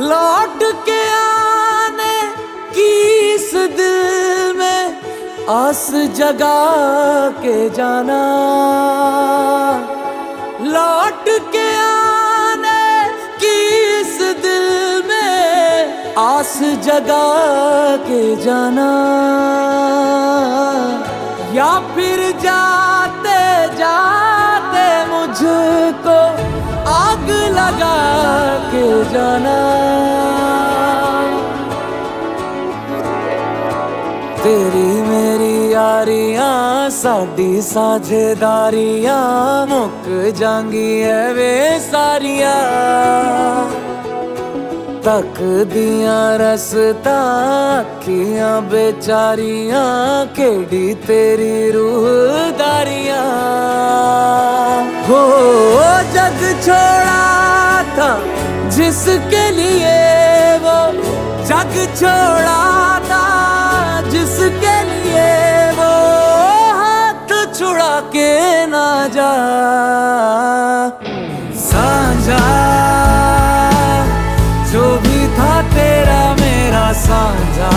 लौट के आने की इस दिल में आस जगा के जाना। लौट के आने की इस दिल में आस जगा के जाना। या फिर जाते जाते मुझको आग लगा के जाना। तेरी मेरी यारियाँ, साडी साझेदारियाँ, मुक जांगी है वे सारियाँ। तक दिया रसता, अखियाँ बेचारियाँ, केड़ी तेरी रूहदारियाँ हो, जग छोड़ा था, जिसके लिए वो जग छोड़ा था। के ना जा। साझा जो भी था तेरा मेरा साझा।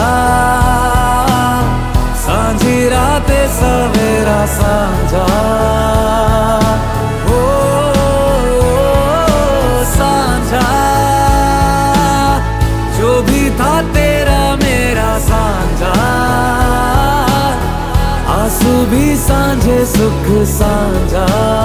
सांझी राते सवेरा साझा। भी सांझे सुख साझा।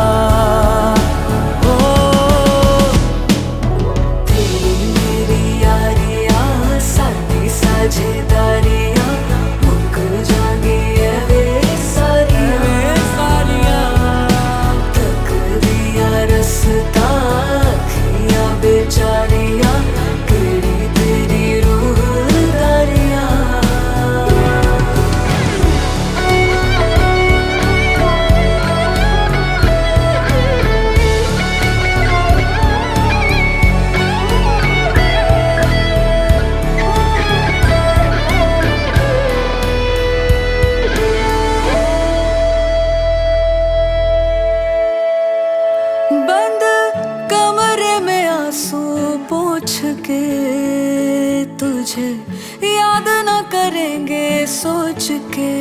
करेंगे सोच के।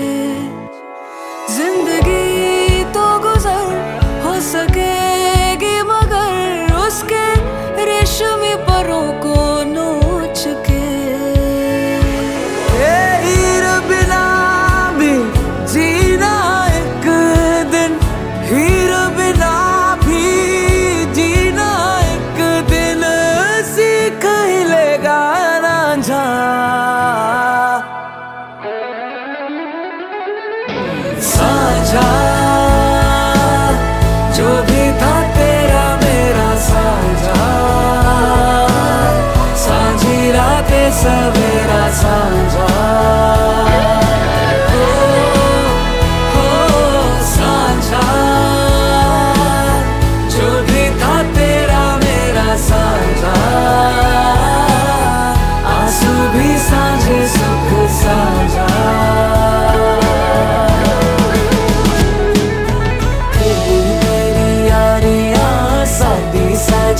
ज़िंदगी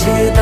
see